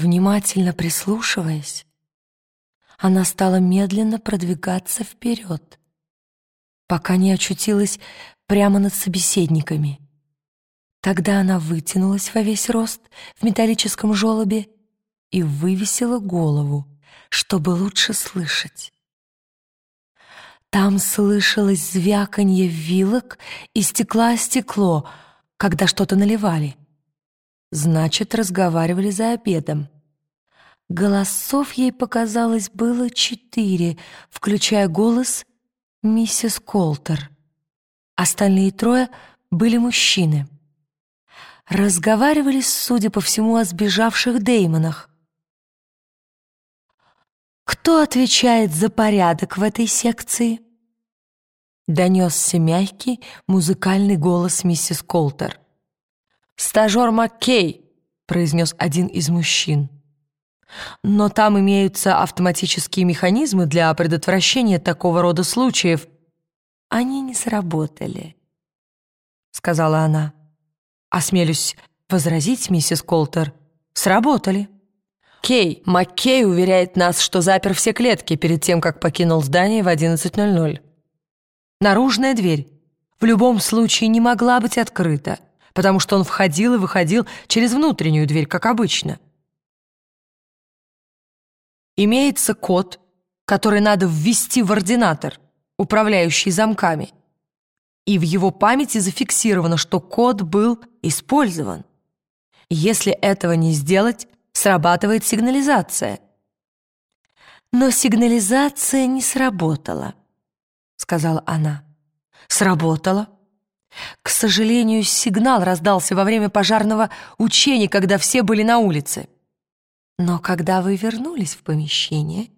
Внимательно прислушиваясь, она стала медленно продвигаться вперед, пока не очутилась прямо над собеседниками. Тогда она вытянулась во весь рост в металлическом желобе и вывесила голову, чтобы лучше слышать. Там слышалось звяканье вилок и стекла стекло, когда что-то наливали. Значит, разговаривали за обедом. Голосов ей показалось было четыре, включая голос миссис Колтер. Остальные трое были мужчины. Разговаривали, судя по всему, о сбежавших Деймонах. «Кто отвечает за порядок в этой секции?» Донесся мягкий музыкальный голос миссис Колтер. «Стажер Маккей», — произнес один из мужчин. «Но там имеются автоматические механизмы для предотвращения такого рода случаев». «Они не сработали», — сказала она. «Осмелюсь возразить, миссис Колтер, сработали». Кей, Маккей уверяет нас, что запер все клетки перед тем, как покинул здание в 11.00. Наружная дверь в любом случае не могла быть открыта, потому что он входил и выходил через внутреннюю дверь, как обычно. Имеется код, который надо ввести в ординатор, управляющий замками. И в его памяти зафиксировано, что код был использован. Если этого не сделать, срабатывает сигнализация. Но сигнализация не сработала, сказала она. Сработала. К сожалению, сигнал раздался во время пожарного учения, когда все были на улице. Но когда вы вернулись в помещение,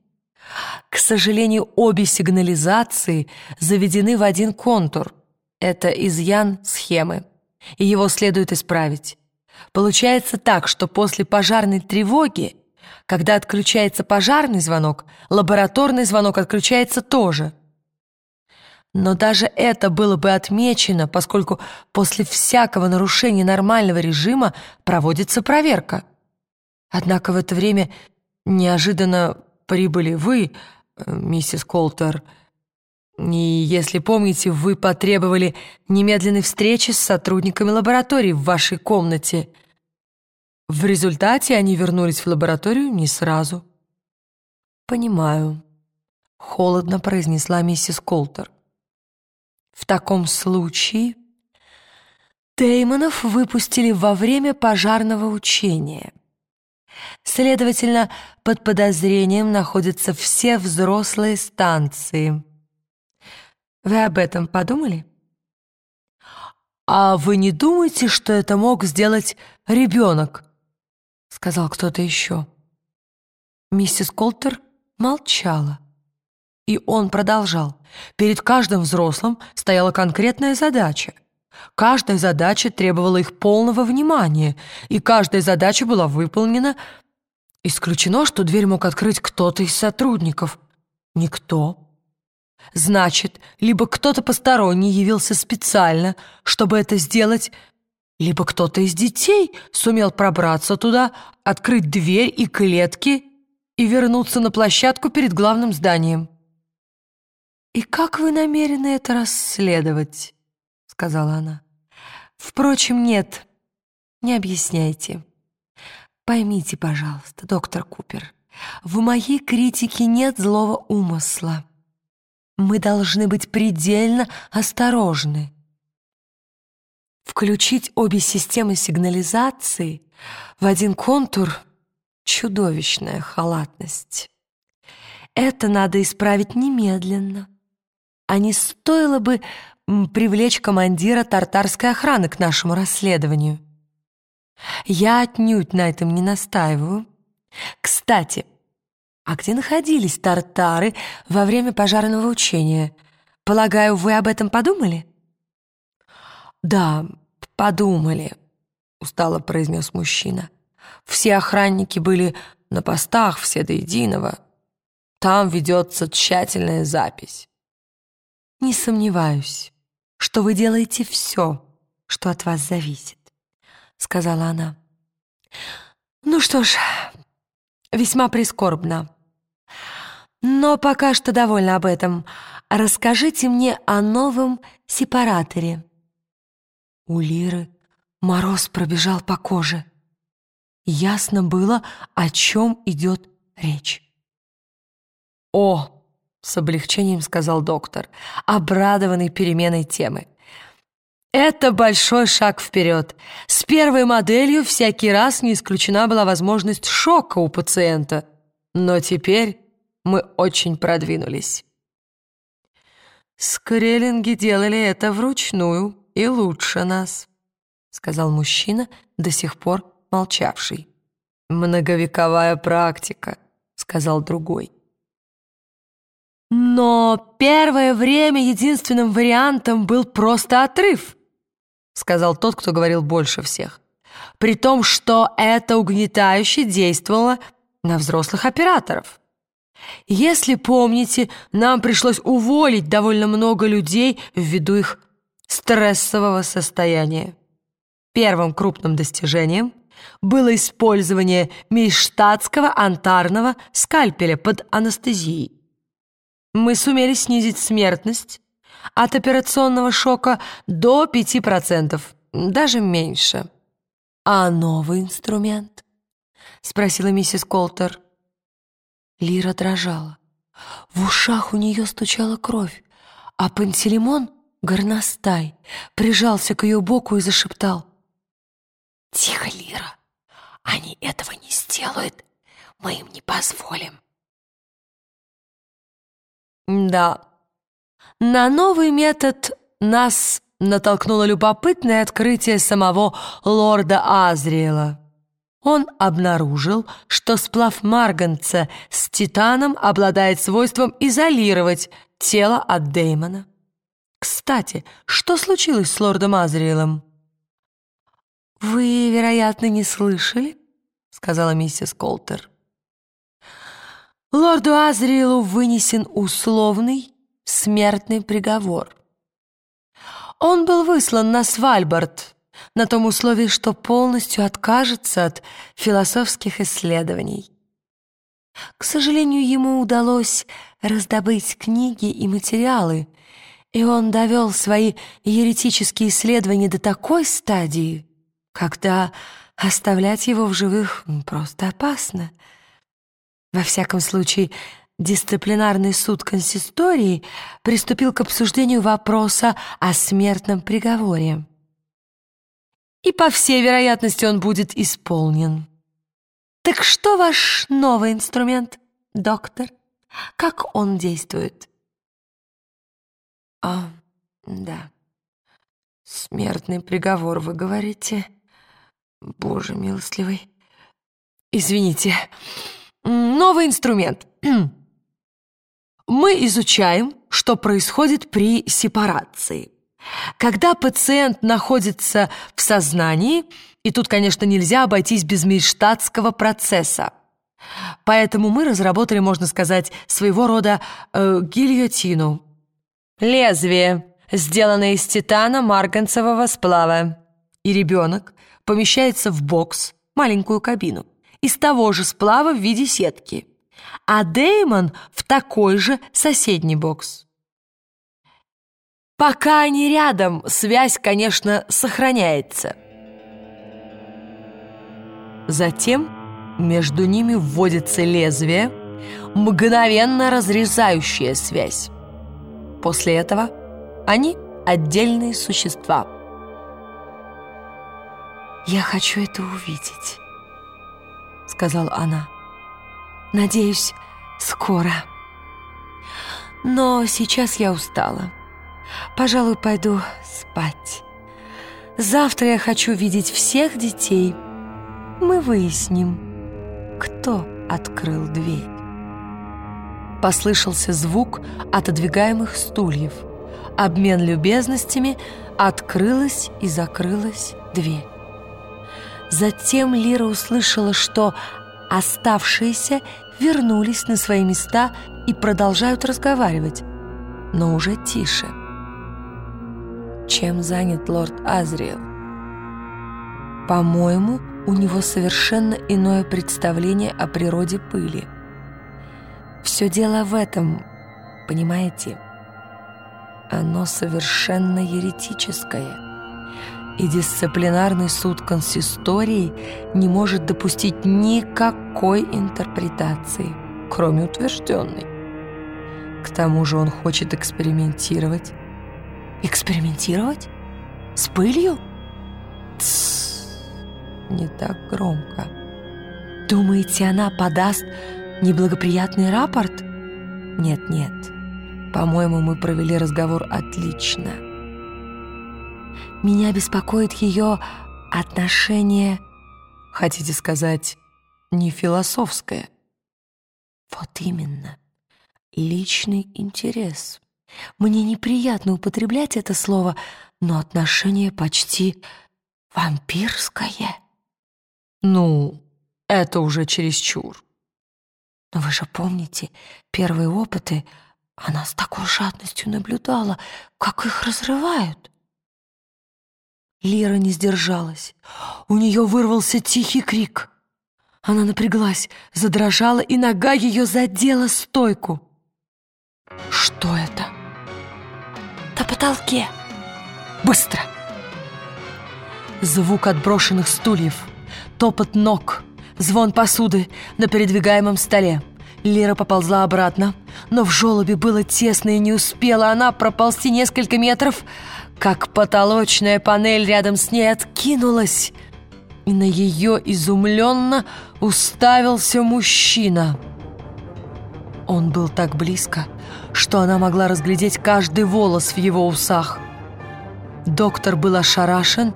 к сожалению, обе сигнализации заведены в один контур. Это изъян схемы, и его следует исправить. Получается так, что после пожарной тревоги, когда отключается пожарный звонок, лабораторный звонок отключается тоже. Но даже это было бы отмечено, поскольку после всякого нарушения нормального режима проводится проверка. Однако в это время неожиданно прибыли вы, э, миссис Колтер, и, если помните, вы потребовали немедленной встречи с сотрудниками лаборатории в вашей комнате. В результате они вернулись в лабораторию не сразу. «Понимаю», — холодно произнесла миссис Колтер. «В таком случае Деймонов выпустили во время пожарного учения». Следовательно, под подозрением находятся все взрослые станции. Вы об этом подумали? А вы не думаете, что это мог сделать ребенок? Сказал кто-то еще. Миссис Колтер молчала. И он продолжал. Перед каждым взрослым стояла конкретная задача. Каждая задача требовала их полного внимания, и каждая задача была выполнена. Исключено, что дверь мог открыть кто-то из сотрудников. Никто. Значит, либо кто-то посторонний явился специально, чтобы это сделать, либо кто-то из детей сумел пробраться туда, открыть дверь и клетки и вернуться на площадку перед главным зданием. «И как вы намерены это расследовать?» — сказала она. «Впрочем, нет, не объясняйте. Поймите, пожалуйста, доктор Купер, в моей критике нет злого умысла» мы должны быть предельно осторожны. Включить обе системы сигнализации в один контур — чудовищная халатность. Это надо исправить немедленно. А не стоило бы привлечь командира тартарской охраны к нашему расследованию. Я отнюдь на этом не настаиваю. Кстати, а где находились тартары во время пожарного учения? Полагаю, вы об этом подумали? Да, подумали, устало произнес мужчина. Все охранники были на постах, все до единого. Там ведется тщательная запись. Не сомневаюсь, что вы делаете все, что от вас зависит, сказала она. Ну что ж, весьма прискорбно. Но пока что довольна об этом. Расскажите мне о новом сепараторе». У Лиры мороз пробежал по коже. Ясно было, о чем идет речь. «О!» — с облегчением сказал доктор, обрадованный переменой темы. Это большой шаг вперед. С первой моделью всякий раз не исключена была возможность шока у пациента. Но теперь мы очень продвинулись. «Скреллинги делали это вручную и лучше нас», сказал мужчина, до сих пор молчавший. «Многовековая практика», — сказал другой. «Но первое время единственным вариантом был просто отрыв», — сказал тот, кто говорил больше всех. «При том, что это угнетающе действовало на взрослых операторов. Если помните, нам пришлось уволить довольно много людей ввиду их стрессового состояния. Первым крупным достижением было использование межштатского антарного скальпеля под анестезией. Мы сумели снизить смертность от операционного шока до 5%, даже меньше. «А новый инструмент?» — спросила миссис Колтер. Лира дрожала. В ушах у нее стучала кровь, а Пантелеймон, горностай, прижался к ее боку и зашептал. «Тихо, Лира, они этого не сделают, мы им не позволим». Да, на новый метод нас натолкнуло любопытное открытие самого лорда Азриэла. Он обнаружил, что сплав марганца с титаном обладает свойством изолировать тело от Деймона. Кстати, что случилось с лордом Азриэлом? «Вы, вероятно, не слышали?» — сказала миссис Колтер. Лорду Азриэлу вынесен условный смертный приговор. Он был выслан на Свальбард на том условии, что полностью откажется от философских исследований. К сожалению, ему удалось раздобыть книги и материалы, и он довел свои еретические исследования до такой стадии, когда оставлять его в живых просто опасно. Во всяком случае, дисциплинарный суд консистории приступил к обсуждению вопроса о смертном приговоре. И, по всей вероятности, он будет исполнен. Так что ваш новый инструмент, доктор? Как он действует? А, да. Смертный приговор, вы говорите? Боже милостливый. Извините. Новый инструмент. Мы изучаем, что происходит при сепарации. Когда пациент находится в сознании, и тут, конечно, нельзя обойтись без межштатского процесса. Поэтому мы разработали, можно сказать, своего рода э, гильотину. Лезвие, сделанное из титана марганцевого сплава. И ребенок помещается в бокс, маленькую кабину, из того же сплава в виде сетки а Деймон в такой же соседний бокс. Пока они рядом, связь, конечно, сохраняется. Затем между ними вводится лезвие, мгновенно разрезающее связь. После этого они отдельные существа. «Я хочу это увидеть», — сказала она. Надеюсь, скоро. Но сейчас я устала. Пожалуй, пойду спать. Завтра я хочу видеть всех детей. Мы выясним, кто открыл дверь. Послышался звук отодвигаемых стульев. Обмен любезностями открылась и закрылась дверь. Затем Лира услышала, что оставшиеся вернулись на свои места и продолжают разговаривать, но уже тише. Чем занят лорд Азриэл? По-моему, у него совершенно иное представление о природе пыли. Все дело в этом, понимаете? Оно совершенно еретическое. И дисциплинарный суд консистории не может допустить никакой интерпретации, кроме утвержденной. К тому же он хочет экспериментировать. Экспериментировать? С пылью? Тссс, не так громко. Думаете, она подаст неблагоприятный рапорт? Нет-нет, по-моему, мы провели разговор отлично. Меня беспокоит ее отношение, хотите сказать, не философское. Вот именно, личный интерес. Мне неприятно употреблять это слово, но отношение почти вампирское. Ну, это уже чересчур. Но вы же помните, первые опыты она с такой жадностью наблюдала, как их разрывают. Лира не сдержалась. У нее вырвался тихий крик. Она напряглась, задрожала, и нога ее задела стойку. Что это? На потолке. Быстро! Звук отброшенных стульев, топот ног, звон посуды на передвигаемом столе. Лера поползла обратно, но в желобе было тесно и не успела она проползти несколько метров, как потолочная панель рядом с ней откинулась, и на ее изумленно уставился мужчина. Он был так близко, что она могла разглядеть каждый волос в его усах. Доктор был ошарашен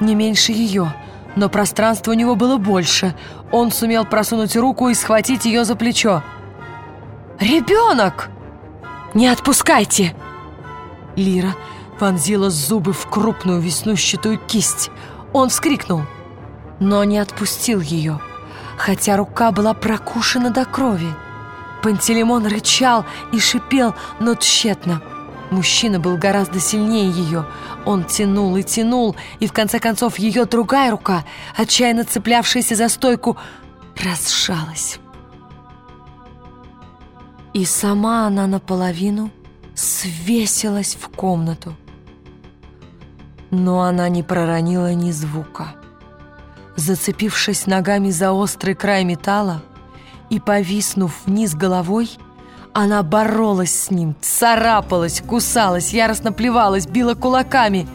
не меньше ее, но пространства у него было больше. Он сумел просунуть руку и схватить ее за плечо. «Ребенок! Не отпускайте!» Лира вонзила зубы в крупную веснущатую кисть. Он вскрикнул, но не отпустил ее, хотя рука была прокушена до крови. Пантелеймон рычал и шипел, но тщетно. Мужчина был гораздо сильнее ее. Он тянул и тянул, и в конце концов ее другая рука, отчаянно цеплявшаяся за стойку, разжалась. И сама она наполовину свесилась в комнату. Но она не проронила ни звука. Зацепившись ногами за острый край металла, и, повиснув вниз головой, она боролась с ним, царапалась, кусалась, яростно плевалась, била кулаками.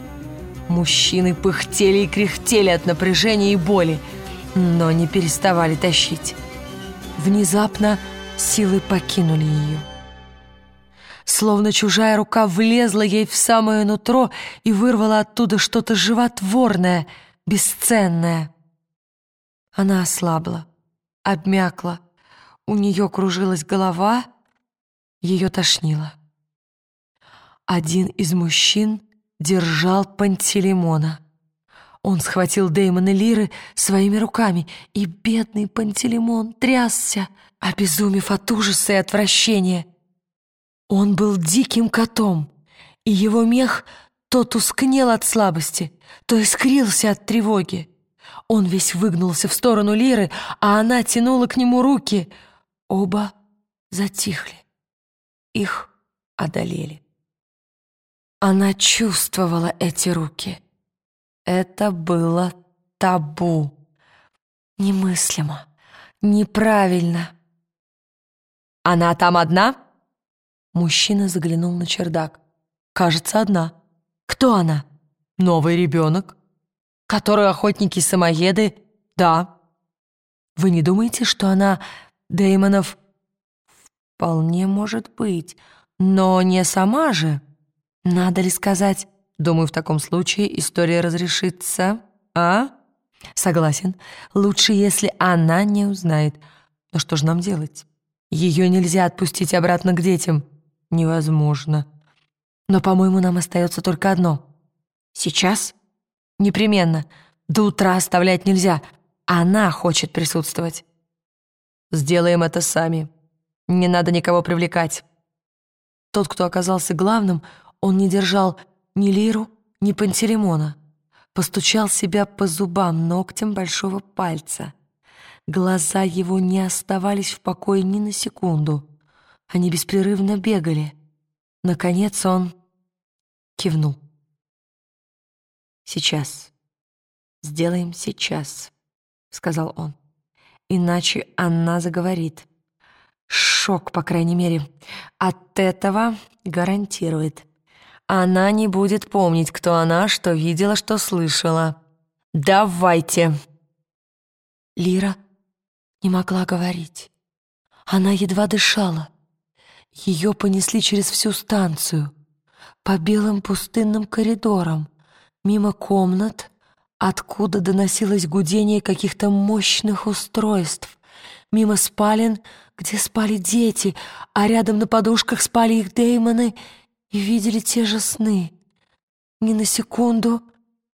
Мужчины пыхтели и кряхтели от напряжения и боли, но не переставали тащить. Внезапно силы покинули ее. Словно чужая рука влезла ей в самое нутро и вырвала оттуда что-то животворное, бесценное. Она ослабла, обмякла, у нее кружилась голова, ее тошнило. Один из мужчин держал Пантелеймона. Он схватил Дэймона Лиры своими руками, и бедный Пантелеймон трясся, обезумев от ужаса и отвращения. Он был диким котом, и его мех то тускнел от слабости, то искрился от тревоги. Он весь выгнулся в сторону Лиры, а она тянула к нему руки — Оба затихли. Их одолели. Она чувствовала эти руки. Это было табу. Немыслимо, неправильно. «Она там одна?» Мужчина заглянул на чердак. «Кажется, одна. Кто она?» «Новый ребенок. Который охотники-самоеды?» «Да». «Вы не думаете, что она Дэймонов вполне может быть, но не сама же. Надо ли сказать, думаю, в таком случае история разрешится, а? Согласен, лучше, если она не узнает. Но что же нам делать? Ее нельзя отпустить обратно к детям. Невозможно. Но, по-моему, нам остается только одно. Сейчас? Непременно. До утра оставлять нельзя. Она хочет присутствовать. Сделаем это сами. Не надо никого привлекать. Тот, кто оказался главным, он не держал ни Лиру, ни Пантелеймона. постучал себя по зубам ногтем большого пальца. Глаза его не оставались в покое ни на секунду. Они беспрерывно бегали. Наконец он кивнул. «Сейчас. Сделаем сейчас», — сказал он. «Иначе она заговорит. Шок, по крайней мере. От этого гарантирует. Она не будет помнить, кто она, что видела, что слышала. Давайте!» Лира не могла говорить. Она едва дышала. Ее понесли через всю станцию, по белым пустынным коридорам, мимо комнат, откуда доносилось гудение каких-то мощных устройств, мимо спален, где спали дети, а рядом на подушках спали их деймоны и видели те же сны. Ни на секунду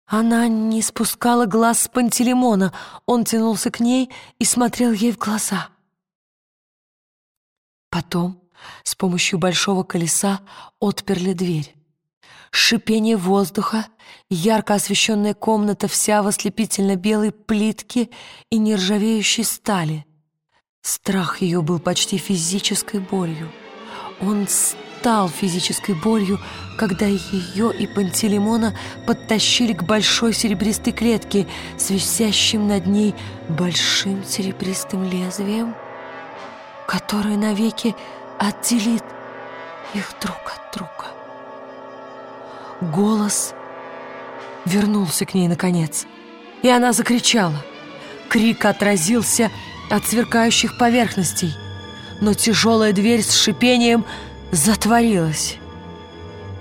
она не спускала глаз с Пантелеймона, он тянулся к ней и смотрел ей в глаза. Потом с помощью большого колеса отперли дверь. Шипение воздуха, ярко освещенная комната вся в ослепительно-белой плитке и нержавеющей стали. Страх ее был почти физической болью. Он стал физической болью, когда ее и Пантелеймона подтащили к большой серебристой клетке с висящим над ней большим серебристым лезвием, которое навеки отделит их друг от друга. Голос вернулся к ней наконец, и она закричала. Крик отразился от сверкающих поверхностей, но тяжелая дверь с шипением затворилась.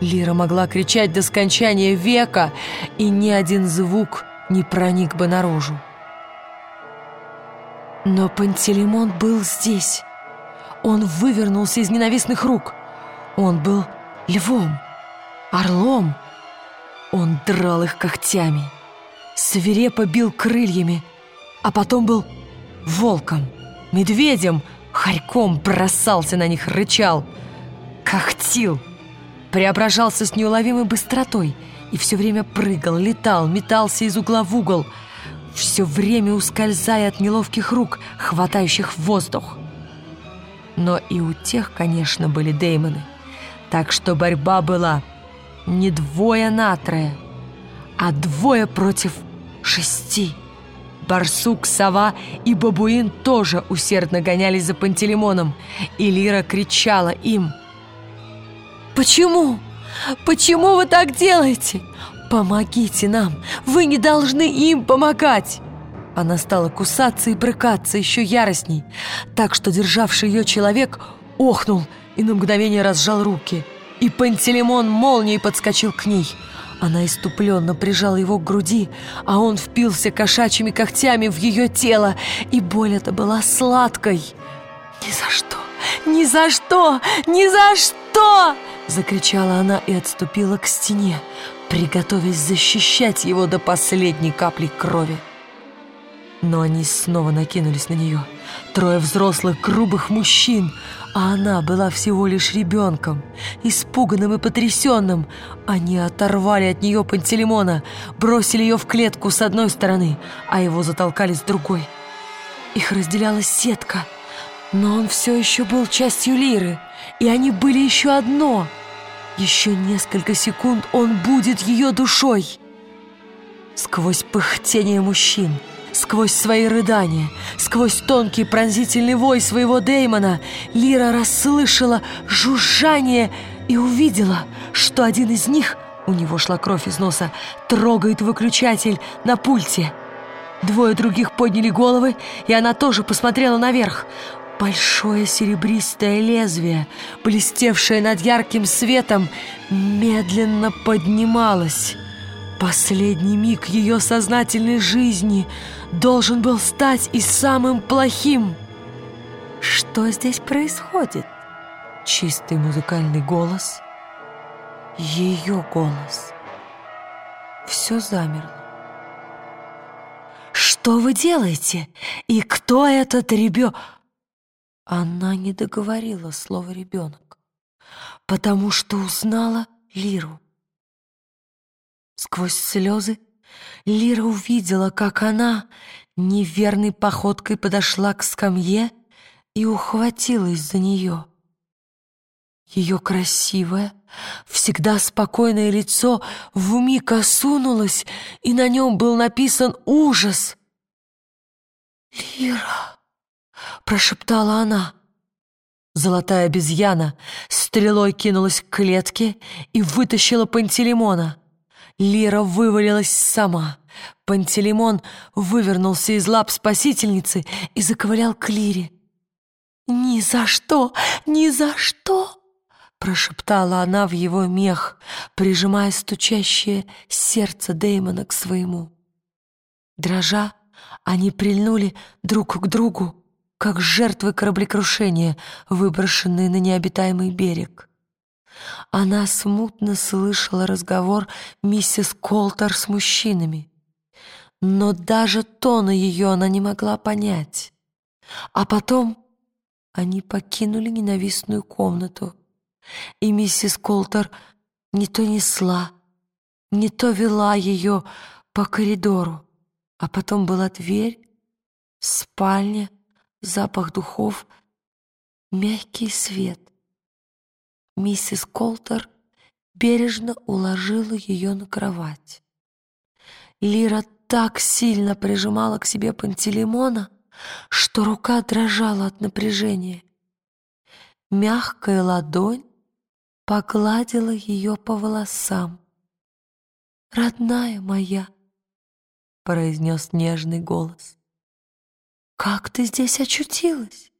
Лира могла кричать до скончания века, и ни один звук не проник бы наружу. Но Пантелеймон был здесь. Он вывернулся из ненавистных рук. Он был львом, орлом. Он драл их когтями, свирепо бил крыльями, а потом был волком, медведем, хорьком бросался на них, рычал, когтил, преображался с неуловимой быстротой и все время прыгал, летал, метался из угла в угол, все время ускользая от неловких рук, хватающих воздух. Но и у тех, конечно, были деймоны. Так что борьба была не двое на трое, а двое против шести. Барсук, сова и бабуин тоже усердно гонялись за Пантелеймоном, и Лира кричала им. «Почему? Почему вы так делаете? Помогите нам! Вы не должны им помогать!» Она стала кусаться и брыкаться еще яростней, так что державший ее человек охнул и на мгновение разжал руки. И Пантелеймон молнией подскочил к ней. Она иступленно прижала его к груди, а он впился кошачьими когтями в ее тело, и боль эта была сладкой. «Ни за что! Ни за что! Ни за что!» Закричала она и отступила к стене, приготовясь защищать его до последней капли крови. Но они снова накинулись на нее. Трое взрослых грубых мужчин, а она была всего лишь ребенком, испуганным и потрясенным. Они оторвали от нее Пантелеймона, бросили ее в клетку с одной стороны, а его затолкали с другой. Их разделяла сетка, но он все еще был частью Лиры, и они были еще одно. Еще несколько секунд он будет ее душой. Сквозь пыхтение мужчин — Сквозь свои рыдания, сквозь тонкий пронзительный вой своего Деймона, Лира расслышала жужжание и увидела, что один из них, у него шла кровь из носа, трогает выключатель на пульте. Двое других подняли головы, и она тоже посмотрела наверх. Большое серебристое лезвие, блестевшее над ярким светом, медленно поднималось. Последний миг ее сознательной жизни должен был стать и самым плохим. Что здесь происходит? Чистый музыкальный голос. Ее голос. Все замерло. «Что вы делаете? И кто этот ребенок?» Она не договорила слово «ребенок», потому что узнала Лиру. Сквозь слезы Лира увидела, как она неверной походкой подошла к скамье и ухватилась за нее. Ее красивое, всегда спокойное лицо вмиг осунулось, и на нем был написан ужас. «Лира!» — прошептала она. Золотая обезьяна стрелой кинулась к клетке и вытащила Пантелеймона. Лира вывалилась сама. Пантелеймон вывернулся из лап спасительницы и заковылял к Лире. «Ни за что! Ни за что!» Прошептала она в его мех, прижимая стучащее сердце Дэймона к своему. Дрожа, они прильнули друг к другу, как жертвы кораблекрушения, выброшенные на необитаемый берег. Она смутно слышала разговор миссис Колтер с мужчинами, но даже тона ее она не могла понять. А потом они покинули ненавистную комнату, и миссис Колтер не то несла, не то вела ее по коридору, а потом была дверь, спальня, запах духов, мягкий свет. Миссис Колтер бережно уложила ее на кровать. Лира так сильно прижимала к себе Пантелеймона, что рука дрожала от напряжения. Мягкая ладонь погладила ее по волосам. «Родная моя!» — произнес нежный голос. «Как ты здесь очутилась?»